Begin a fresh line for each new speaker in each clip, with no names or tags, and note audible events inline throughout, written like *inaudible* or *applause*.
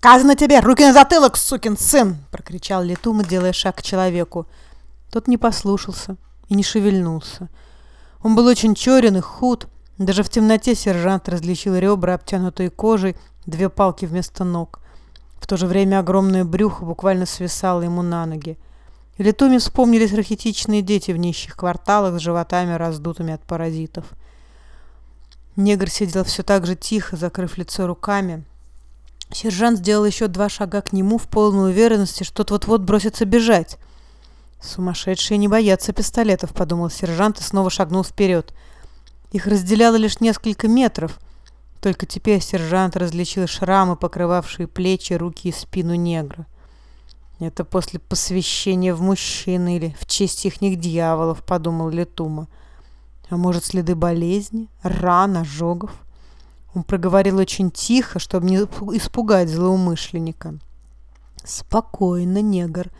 «Сказано тебе! Руки на затылок, сукин сын!» — прокричал Летума, делая шаг к человеку. Тот не послушался и не шевельнулся. Он был очень черен и худ. Даже в темноте сержант различил ребра, обтянутые кожей, две палки вместо ног. В то же время огромное брюхо буквально свисало ему на ноги. Летуме вспомнились рахитичные дети в нищих кварталах с животами, раздутыми от паразитов. Негр сидел все так же тихо, закрыв лицо руками. Сержант сделал еще два шага к нему в полной уверенности, что тот вот-вот бросится бежать. «Сумасшедшие не боятся пистолетов», — подумал сержант и снова шагнул вперед. Их разделяло лишь несколько метров. Только теперь сержант различил шрамы, покрывавшие плечи, руки и спину негра. «Это после посвящения в мужчины или в честь ихних дьяволов», — подумал Летума. «А может, следы болезни, ран, ожогов?» Он проговорил очень тихо, чтобы не испугать злоумышленника. «Спокойно, негр.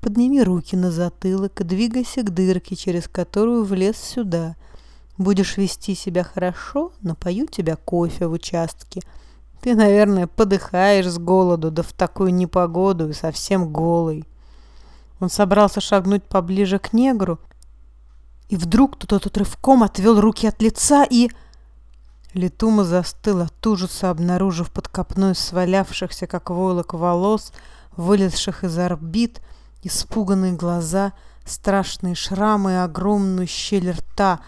Подними руки на затылок и двигайся к дырке, через которую влез сюда. Будешь вести себя хорошо, напою тебя кофе в участке. Ты, наверное, подыхаешь с голоду, да в такую непогоду и совсем голый». Он собрался шагнуть поближе к негру, и вдруг тот отрывком отвел руки от лица и... Летума застыл от ужаса, обнаружив под копной свалявшихся, как войлок, волос, вылезших из орбит, испуганные глаза, страшные шрамы и огромную щель рта,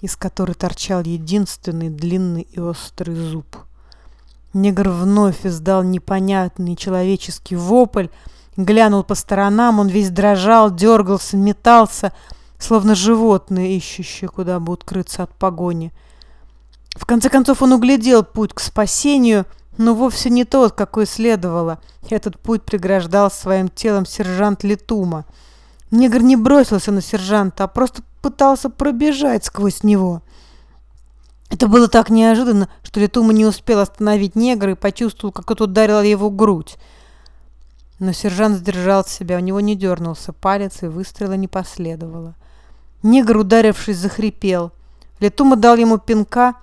из которой торчал единственный длинный и острый зуб. Негр вновь издал непонятный человеческий вопль, глянул по сторонам, он весь дрожал, дергался, метался, словно животное, ищущее, куда бы укрыться от погони — в конце концов он углядел путь к спасению, но вовсе не тот, какой следовало. Этот путь преграждал своим телом сержант Летума. Негр не бросился на сержанта, а просто пытался пробежать сквозь него. Это было так неожиданно, что Летума не успел остановить негра и почувствовал, как тот ударил его грудь. Но сержант сдержал себя, у него не дернулся палец, и выстрела не последовало. Негр, ударившись, захрипел. Летума дал ему пинка,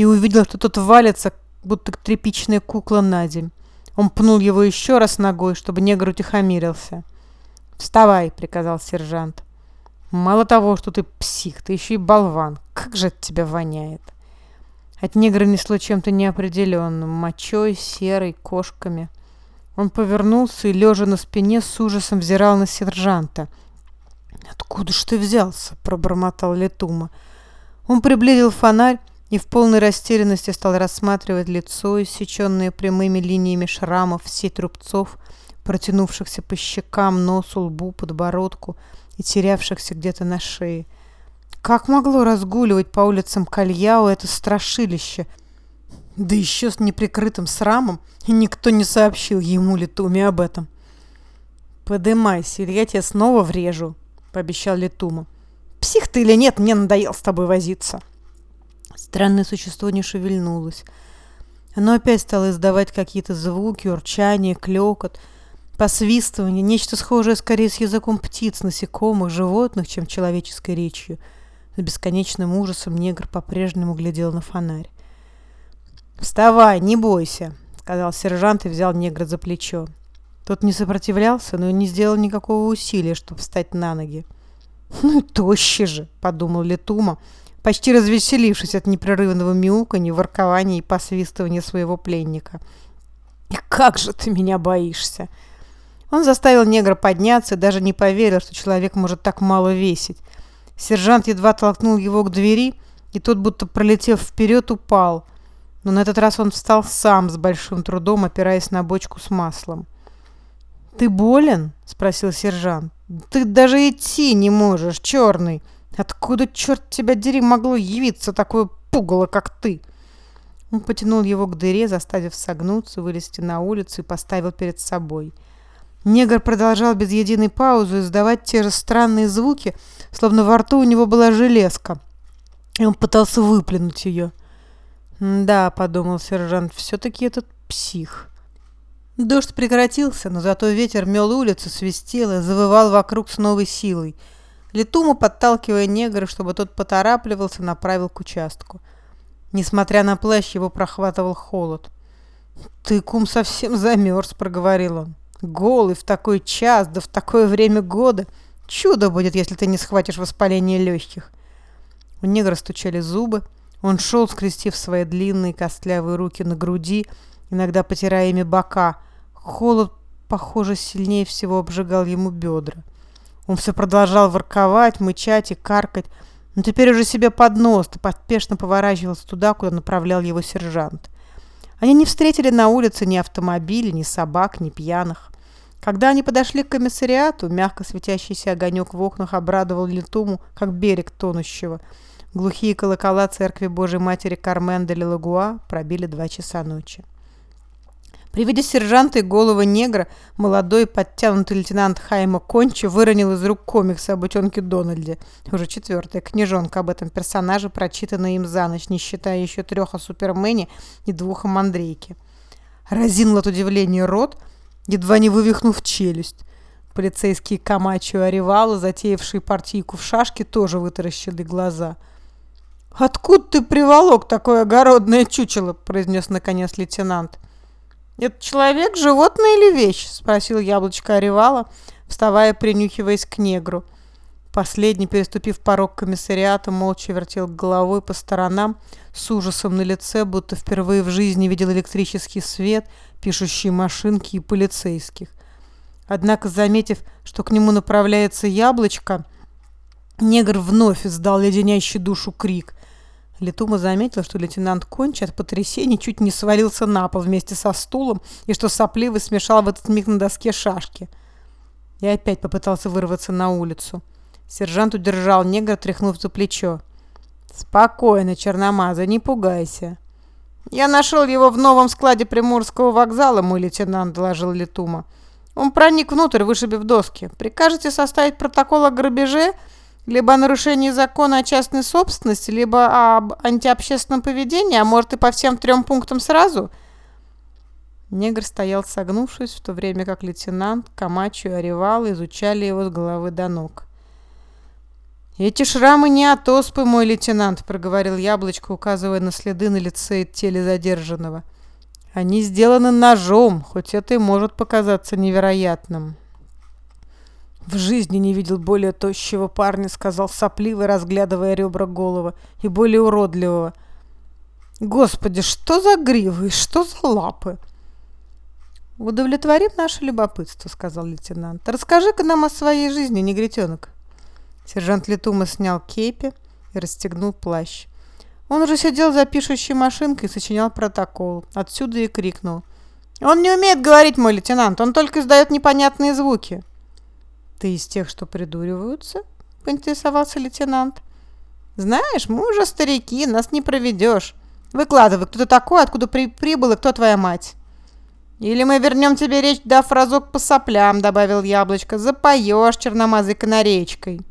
и увидел, что тот валится, будто тряпичная кукла на земь. Он пнул его еще раз ногой, чтобы негр утихомирился. «Вставай!» — приказал сержант. «Мало того, что ты псих, ты еще и болван. Как же от тебя воняет!» От негра несло чем-то неопределенным, мочой, серой, кошками. Он повернулся и, лежа на спине, с ужасом взирал на сержанта. «Откуда ж ты взялся?» — пробормотал Летума. Он приблизил фонарь и в полной растерянности стал рассматривать лицо, иссеченное прямыми линиями шрамов, сеть рубцов, протянувшихся по щекам, носу, лбу, подбородку и терявшихся где-то на шее. Как могло разгуливать по улицам Кальяо это страшилище? Да еще с неприкрытым срамом, и никто не сообщил ему Летуме об этом. «Подымайся, или я тебя снова врежу», — пообещал Летума. «Псих ты или нет, мне надоел с тобой возиться». Странное существо не шевельнулось. Оно опять стало издавать какие-то звуки, урчание, клёкот, посвистывание, нечто схожее скорее с языком птиц, насекомых, животных, чем человеческой речью. С бесконечным ужасом негр по-прежнему глядел на фонарь. «Вставай, не бойся», — сказал сержант и взял негра за плечо. Тот не сопротивлялся, но и не сделал никакого усилия, чтобы встать на ноги. «Ну и тощий же», — подумал Летума, почти развеселившись от непрерывного мяуканья, воркования и посвистывания своего пленника. «И как же ты меня боишься!» Он заставил негра подняться даже не поверил, что человек может так мало весить. Сержант едва толкнул его к двери, и тот, будто пролетев вперед, упал. Но на этот раз он встал сам с большим трудом, опираясь на бочку с маслом. «Ты болен?» — спросил сержант. «Ты даже идти не можешь, черный!» Откуда, черт тебя дери, могло явиться такое пугало, как ты? Он потянул его к дыре, заставив согнуться, вылезти на улицу и поставил перед собой. Негр продолжал без единой паузы издавать те же странные звуки, словно во рту у него была железка, и он пытался выплюнуть ее. «Да», — подумал сержант, — «все-таки этот псих». Дождь прекратился, но зато ветер мел улицу, свистел и завывал вокруг с новой силой — Летума, подталкивая негра, чтобы тот поторапливался, направил к участку. Несмотря на плащ, его прохватывал холод. «Ты, кум, совсем замерз», — проговорил он. «Голый в такой час, да в такое время года. Чудо будет, если ты не схватишь воспаление легких». У негра стучали зубы. Он шел, скрестив свои длинные костлявые руки на груди, иногда потирая ими бока. Холод, похоже, сильнее всего обжигал ему бедра. Он все продолжал ворковать, мычать и каркать, но теперь уже себе под нос, то поспешно поворачивался туда, куда направлял его сержант. Они не встретили на улице ни автомобилей, ни собак, ни пьяных. Когда они подошли к комиссариату, мягко светящийся огонек в окнах обрадовал Летуму, как берег тонущего. Глухие колокола церкви Божьей Матери Кармен де Лагуа пробили два часа ночи. При виде сержанта и головы негра молодой подтянутый лейтенант Хайма Кончи выронил из рук комикс об утенке Дональде. Уже четвертая книжонка об этом персонаже, прочитанная им за ночь, не считая еще трех о Супермене и двух о Мандрейке. Разинул от удивления рот, едва не вывихнув челюсть. Полицейские Камачо и Оревала, затеявшие партийку в шашке, тоже вытаращили глаза. «Откуда ты приволок такое огородное чучело?» – произнес наконец лейтенант. «Это человек, животное или вещь?» – спросил яблочко Оревала, вставая, принюхиваясь к негру. Последний, переступив порог комиссариата, молча вертел головой по сторонам, с ужасом на лице, будто впервые в жизни видел электрический свет, пишущие машинки и полицейских. Однако, заметив, что к нему направляется яблочко, негр вновь издал леденящий душу крик. Летума заметила, что лейтенант Кончи от потрясения чуть не свалился на пол вместе со стулом и что сопливый смешал в этот миг на доске шашки. И опять попытался вырваться на улицу. Сержант удержал негра, тряхнув за плечо. «Спокойно, Черномаза, не пугайся». «Я нашел его в новом складе Приморского вокзала, мой лейтенант», — доложил Летума. «Он проник внутрь, вышибив доски. Прикажете составить протокол о грабеже либо о нарушении закона о частной собственности, либо об антиобщественном поведении, а может и по всем трем пунктам сразу?» Негр стоял согнувшись, в то время как лейтенант, Камачо и Оревал изучали его с головы до ног. «Эти шрамы не от оспы, мой лейтенант», — проговорил Яблочко, указывая на следы на лице и теле задержанного. «Они сделаны ножом, хоть это и может показаться невероятным». «В жизни не видел более тощего парня», — сказал сопливый, разглядывая ребра голова, — «и более уродливого». «Господи, что за гривы что за лапы?» «Удовлетворим наше любопытство», — сказал лейтенант. «Расскажи-ка нам о своей жизни, негритенок». Сержант Летума снял кепи и расстегнул плащ. Он уже сидел за пишущей машинкой и сочинял протокол. Отсюда и крикнул. «Он не умеет говорить, мой лейтенант, он только издает непонятные звуки». «Ты из тех, что придуриваются?» — поинтересовался лейтенант. «Знаешь, мы уже старики, нас не проведешь. Выкладывай, кто ты такой, откуда при прибыл и кто твоя мать». «Или мы вернем тебе речь, дав разок по соплям», — добавил Яблочко. «Запоешь черномазой канареечкой».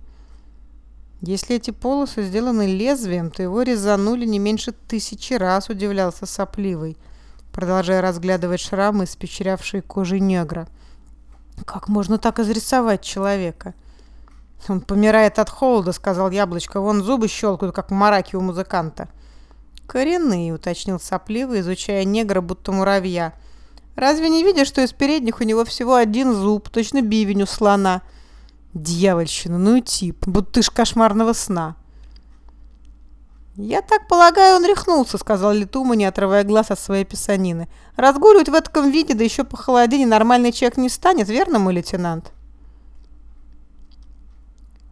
Если эти полосы сделаны лезвием, то его резанули не меньше тысячи раз, удивлялся сопливый, продолжая разглядывать шрамы, испечерявшие кожей негра. Как можно так изрисовать человека? Он помирает от холода, сказал яблочко. Вон зубы щелкают, как в мараке у музыканта. Коренные, уточнил сопливый, изучая негра, будто муравья. Разве не видишь, что из передних у него всего один зуб, точно бивень у слона? Дьявольщина, ну и тип, будто ж кошмарного сна. «Я так полагаю, он рехнулся», — сказал Литума, не отрывая глаз от своей писанины. «Разгуливать в этом виде, да еще по холодине, нормальный человек не станет, верно, мой лейтенант?»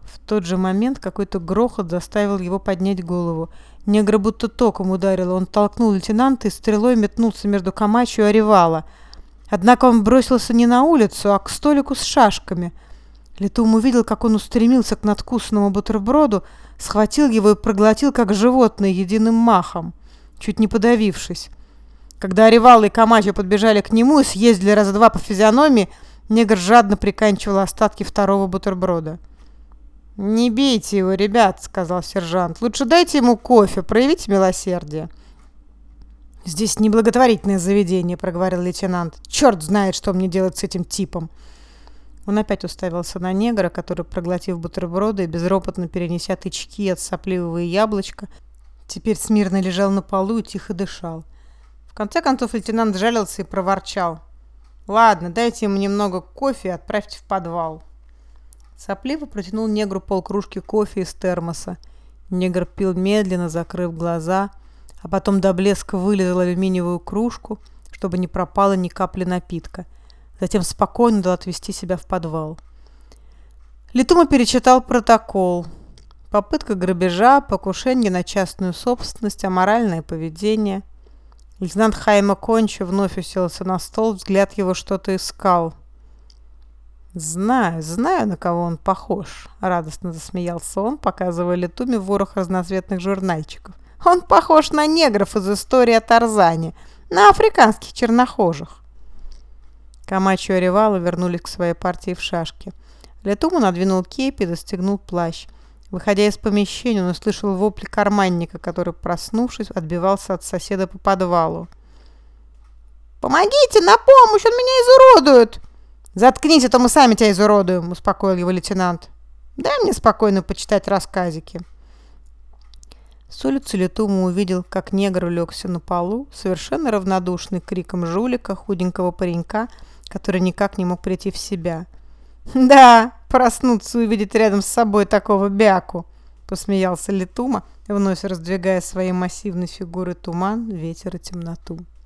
В тот же момент какой-то грохот заставил его поднять голову. Негра будто током ударил. Он толкнул лейтенанта и стрелой метнулся между Камачо и Оревала. Однако он бросился не на улицу, а к столику с шашками — Летум увидел, как он устремился к надкусанному бутерброду, схватил его и проглотил, как животное, единым махом, чуть не подавившись. Когда Оревал и Камачо подбежали к нему и съездили раза два по физиономии, негр жадно приканчивал остатки второго бутерброда. «Не бейте его, ребят», — сказал сержант. «Лучше дайте ему кофе, проявите милосердие». «Здесь неблаготворительное заведение», — проговорил лейтенант. «Черт знает, что мне делать с этим типом». Он опять уставился на негра, который, проглотив бутерброды безропотно перенеся тычки от сопливого яблочка, теперь смирно лежал на полу и тихо дышал. В конце концов лейтенант жалился и проворчал. «Ладно, дайте ему немного кофе и отправьте в подвал». Сопливо протянул негру полкружки кофе из термоса. Негр пил медленно, закрыв глаза, а потом до блеска вылезал алюминиевую кружку, чтобы не пропало ни капли напитка. Затем спокойно дал отвести себя в подвал. Литума перечитал протокол. Попытка грабежа, покушение на частную собственность, аморальное поведение. Лейтенант Хайма Конча вновь уселся на стол, взгляд его что-то искал. «Знаю, знаю, на кого он похож», — радостно засмеялся он, показывая Летуме ворох разноцветных журнальчиков. «Он похож на негров из истории о Тарзане, на африканских чернохожих». Камачо и Ревала вернулись к своей партии в шашки. Летуму надвинул кепи и достегнул плащ. Выходя из помещения, он услышал вопли карманника, который, проснувшись, отбивался от соседа по подвалу. «Помогите, на помощь, он меня изуродует!» «Заткнись, а то мы сами тебя изуродуем», — успокоил его лейтенант. «Дай мне спокойно почитать рассказики». С улицы Летума увидел, как негр улегся на полу, совершенно равнодушный криком жулика, худенького паренька, который никак не мог прийти в себя. *laughs* «Да, проснуться и увидеть рядом с собой такого бяку!» — посмеялся Летума, вновь раздвигая своей массивной фигурой туман, ветер и темноту.